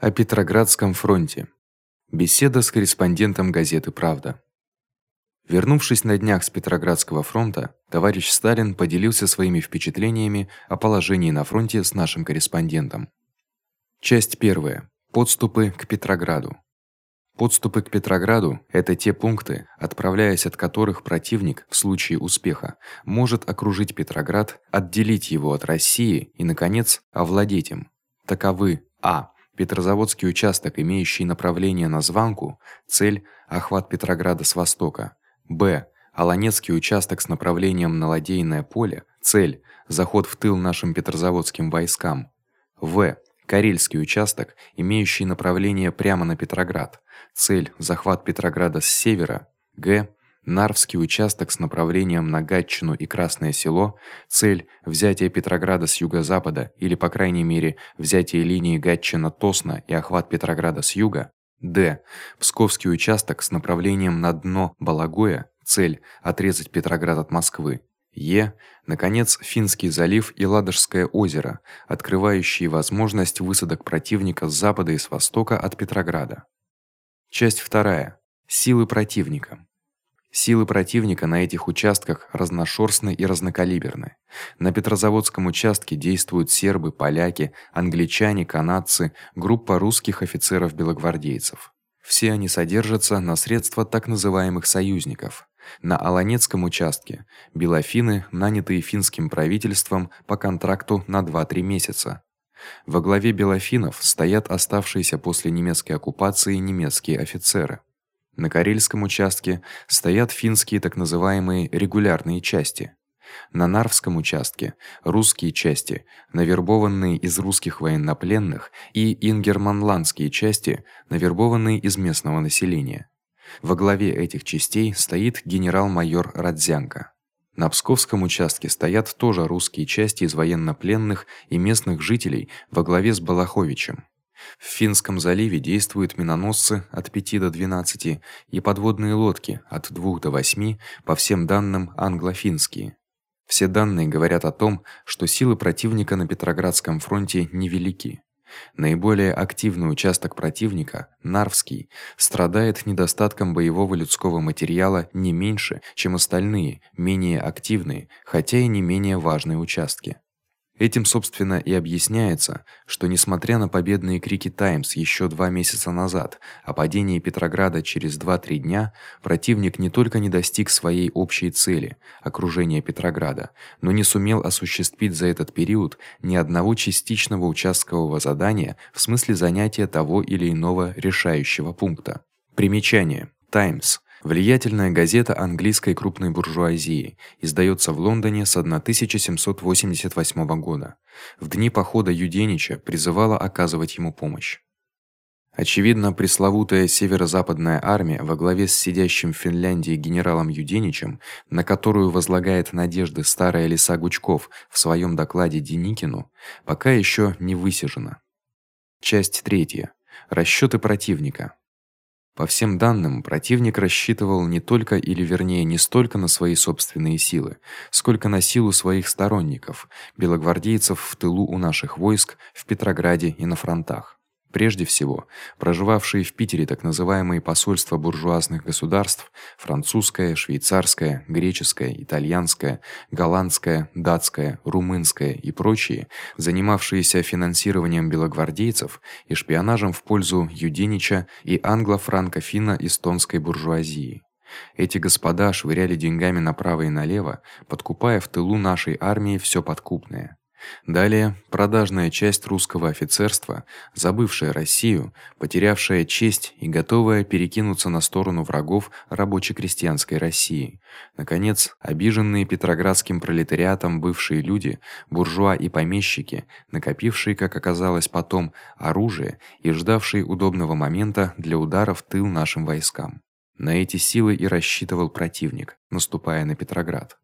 О Петроградском фронте. Беседа с корреспондентом газеты Правда. Вернувшись на днях с Петроградского фронта, товарищ Сталин поделился своими впечатлениями о положении на фронте с нашим корреспондентом. Часть первая. Подступы к Петрограду. Подступы к Петрограду это те пункты, отправляясь от которых противник в случае успеха может окружить Петроград, отделить его от России и наконец овладеть им. Таковы: А. Петрозаводский участок, имеющий направление на Званку, цель охват Петрограда с востока. Б. Аланецкий участок с направлением на Ладейное поле, цель заход в тыл нашим петрозаводским войскам. В. Карельский участок, имеющий направление прямо на Петроград, цель захват Петрограда с севера. Г. Нарвский участок с направлением на Гатчину и Красное Село, цель взятие Петрограда с юго-запада или по крайней мере взятие линии Гатчина-Тосна и охват Петрограда с юга. Д. Псковский участок с направлением на дно Балагоя, цель отрезать Петроград от Москвы. Е. Наконец, Финский залив и Ладожское озеро, открывающие возможность высадок противника с запада и с востока от Петрограда. Часть вторая. Силы противника. Силы противника на этих участках разношерстны и разнокалиберны. На Петрозаводском участке действуют сербы, поляки, англичане, канадцы, группа русских офицеров-белогвардейцев. Все они содержатся на средства так называемых союзников. На Аланецком участке белофины, нанятые финским правительством по контракту на 2-3 месяца. Во главе белофинов стоят оставшиеся после немецкой оккупации немецкие офицеры. На Карельском участке стоят финские так называемые регулярные части. На Нарвском участке русские части, навербованные из русских военнопленных, и ингерманландские части, навербованные из местного населения. Во главе этих частей стоит генерал-майор Радзянко. На Псковском участке стоят тоже русские части из военнопленных и местных жителей во главе с Балаховичем. В Финском заливе действуют миноносцы от 5 до 12 и подводные лодки от 2 до 8, по всем данным англо-финские. Все данные говорят о том, что силы противника на Петроградском фронте невелики. Наиболее активный участок противника, Нарвский, страдает недостатком боевого людского материала не меньше, чем остальные, менее активные, хотя и не менее важные участки. Этим, собственно, и объясняется, что несмотря на победные крики Таймс ещё два месяца назад о падении Петрограда через 2-3 дня, противник не только не достиг своей общей цели окружения Петрограда, но не сумел осуществить за этот период ни одного частичного участкового задания в смысле занятия того или иного решающего пункта. Примечание: Таймс Влиятельная газета английской крупной буржуазии, издаётся в Лондоне с 1788 года. В дни похода Юденича призывала оказывать ему помощь. Очевидно, пресловутая северо-западная армия во главе с сидящим в Финляндии генералом Юденичем, на которую возлагает надежды старая лиса Гучков в своём докладе Деникину, пока ещё не высижена. Часть третья. Расчёты противника. По всем данным, противник рассчитывал не только или вернее не столько на свои собственные силы, сколько на силу своих сторонников, белогвардейцев в тылу у наших войск в Петрограде и на фронтах. Прежде всего, проживавшие в Питере так называемые посольства буржуазных государств: французское, швейцарское, греческое, итальянское, голландское, датское, румынское и прочие, занимавшиеся финансированием белогвардейцев и шпионажем в пользу Юденича и англо-франко-финно-эстонской буржуазии. Эти господа швыряли деньгами направо и налево, подкупая в тылу нашей армии всё подкупное. Далее продажная часть русского офицерства, забывшая Россию, потерявшая честь и готовая перекинуться на сторону врагов рабоче-крестьянской России. Наконец, обиженные петроградским пролетариатом бывшие люди, буржуа и помещики, накопившие, как оказалось потом, оружие и ждавшие удобного момента для удара в тыл нашим войскам. На эти силы и рассчитывал противник, наступая на Петроград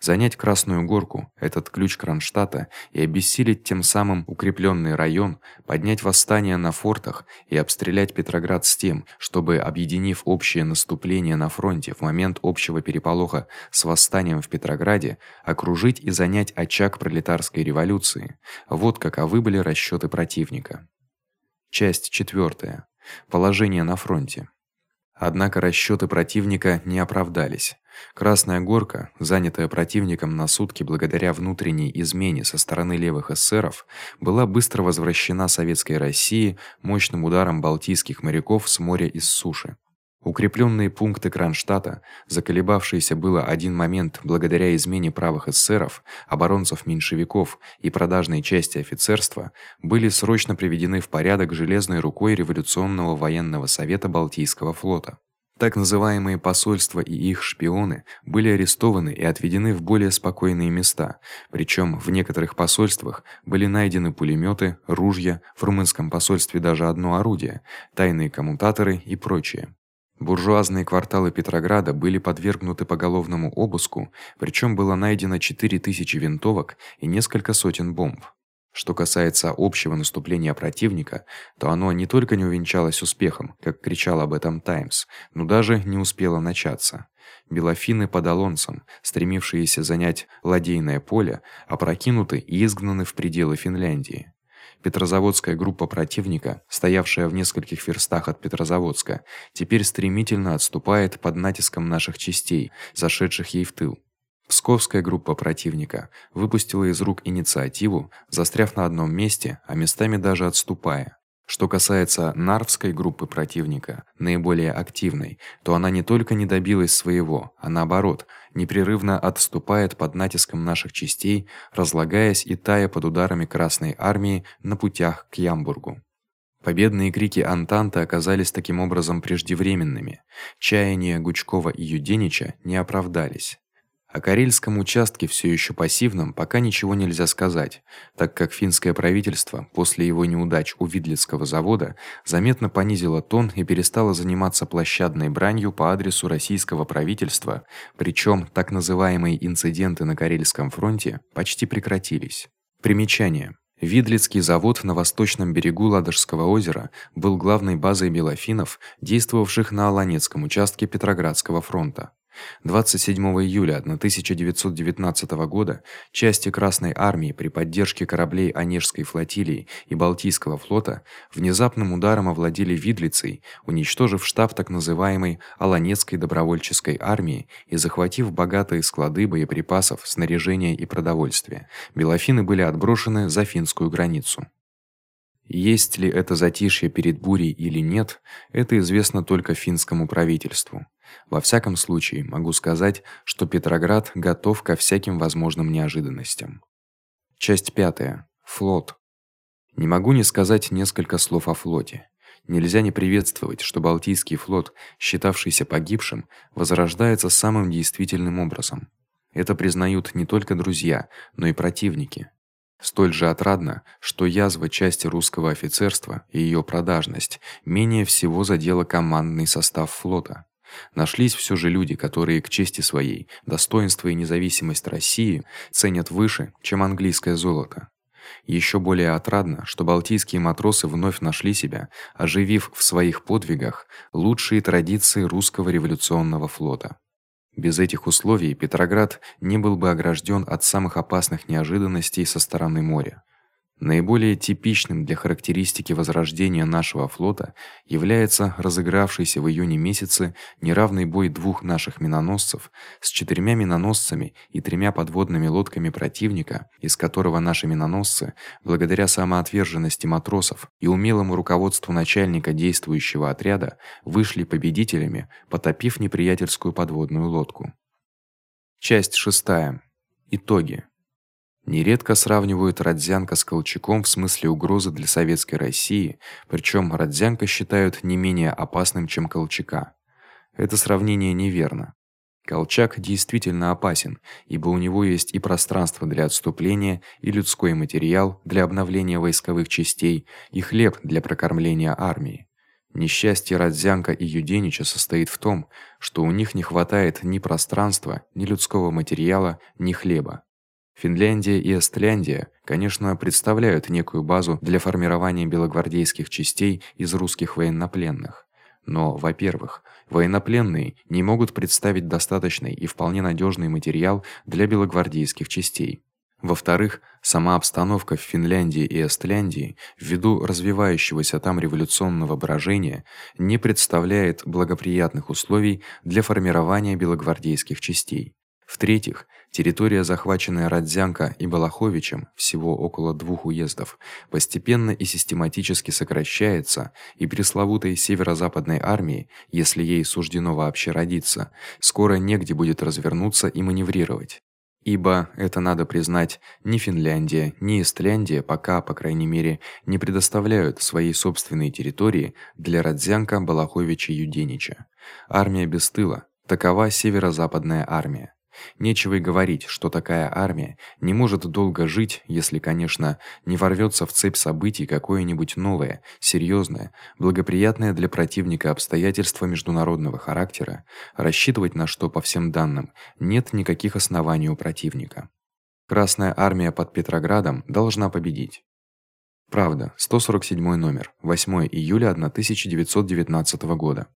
занять Красную Горку, этот ключ Кронштадта, и обессилить тем самым укреплённый район, поднять восстание на фортах и обстрелять Петроград с тем, чтобы объединив общее наступление на фронте в момент общего переполоха с восстанием в Петрограде, окружить и занять очаг пролетарской революции. Вот каковы были расчёты противника. Часть 4. Положение на фронте. Однако расчёты противника не оправдались. Красная горка, занятая противником на сутки благодаря внутренней измене со стороны левых эсеров, была быстро возвращена советской России мощным ударом балтийских моряков с моря и с суши. Укреплённые пункты Кронштадта, заколебавшиеся было один момент благодаря измене правых эсеров, оборонцев-меньшевиков и продажной части офицерства, были срочно приведены в порядок железной рукой революционного военного совета Балтийского флота. Так называемые посольства и их шпионы были арестованы и отведены в более спокойные места. Причём в некоторых посольствах были найдены пулемёты, ружья, в румынском посольстве даже одно орудие, тайные коммутаторы и прочее. Буржуазные кварталы Петрограда были подвергнуты поголовному обыску, причём было найдено 4000 винтовок и несколько сотен бомб. Что касается общего наступления противника, то оно не только не увенчалось успехом, как кричал об этом Times, но даже не успело начаться. Белофины под Алонсом, стремившиеся занять ладейное поле, опрокинуты и изгнаны в пределы Финляндии. Петрозаводская группа противника, стоявшая в нескольких верстах от Петрозаводска, теперь стремительно отступает под натиском наших частей, зашедших ей в тыл. Псковская группа противника выпустила из рук инициативу, застряв на одном месте, а местами даже отступая. Что касается Нарвской группы противника, наиболее активной, то она не только не добилась своего, а наоборот, непрерывно отступает под натиском наших частей, разлагаясь и тая под ударами Красной армии на путях к Ямбургу. Победные крики Антанты оказались таким образом преждевременными. Чаяния Гучкова и Юденича не оправдались. О Карельском участке всё ещё пассивном пока ничего нельзя сказать, так как финское правительство после его неудач у Видлицкого завода заметно понизило тон и перестало заниматься площадной бранью по адресу российского правительства, причём так называемые инциденты на Карельском фронте почти прекратились. Примечание: Видлицкий завод на восточном берегу Ладожского озера был главной базой белофинов, действовавших на Аланецком участке Петроградского фронта. 27 июля 1919 года части Красной армии при поддержке кораблей Онежской флотилии и Балтийского флота внезапным ударом овладели Видлицей, уничтожив штаб так называемой Аланецкой добровольческой армии и захватив богатые склады боеприпасов, снаряжения и продовольствия. Белофины были отброшены за финскую границу. Есть ли это затишье перед бурей или нет, это известно только финскому правительству. Во всяком случае, могу сказать, что Петроград готов ко всяким возможным неожиданностям. Часть пятая. Флот. Не могу не сказать несколько слов о флоте. Нельзя не приветствовать, что Балтийский флот, считавшийся погибшим, возрождается самым действительным образом. Это признают не только друзья, но и противники. Столь же отрадно, что язва части русского офицерства и её продажность менее всего задела командный состав флота. Нашлись всё же люди, которые к чести своей, достоинство и независимость России ценят выше, чем английское золото. Ещё более отрадно, что балтийские матросы вновь нашли себя, оживив в своих подвигах лучшие традиции русского революционного флота. Без этих условий Петроград не был бы огражден от самых опасных неожиданностей со стороны моря. Наиболее типичным для характеристики возрождения нашего флота является разыгравшийся в июне месяце неравный бой двух наших миноносцев с четырьмя миноносцами и тремя подводными лодками противника, из которого наши миноносцы, благодаря самоотверженности матросов и умелому руководству начальника действующего отряда, вышли победителями, потопив неприятельскую подводную лодку. Часть шестая. Итоги. Нередко сравнивают Родзянко с Колчаком в смысле угрозы для советской России, причём Родзянко считают не менее опасным, чем Колчака. Это сравнение неверно. Колчак действительно опасен, ибо у него есть и пространство для отступления, и людской материал для обновления войсковых частей, и хлеб для прокормления армии. Несчастье Родзянко и Юденича состоит в том, что у них не хватает ни пространства, ни людского материала, ни хлеба. Финляндия и Эстляндия, конечно, представляют некую базу для формирования белогвардейских частей из русских военнопленных. Но, во-первых, военнопленные не могут представить достаточный и вполне надежный материал для белогвардейских частей. Во-вторых, сама обстановка в Финляндии и Эстляндии ввиду развивающегося там революционного брожения не представляет благоприятных условий для формирования белогвардейских частей. В-третьих, территория, захваченная Радзянко и Балаховичем, всего около двух уездов, постепенно и систематически сокращается, и пресловутой северо-западной армии, если ей суждено вообще родиться, скоро негде будет развернуться и маневрировать. Ибо это надо признать, ни Финляндия, ни Эстляндия пока, по крайней мере, не предоставляют своей собственной территории для Радзянка, Балаховича и Юденича. Армия без тыла такова северо-западная армия. Нечего и говорить, что такая армия не может долго жить, если, конечно, не ворвётся в цепь событий какое-нибудь новое, серьёзное, благоприятное для противника обстоятельство международного характера, рассчитывать на что по всем данным нет никаких оснований у противника. Красная армия под Петроградом должна победить. Правда, 147 номер, 8 июля 1919 года.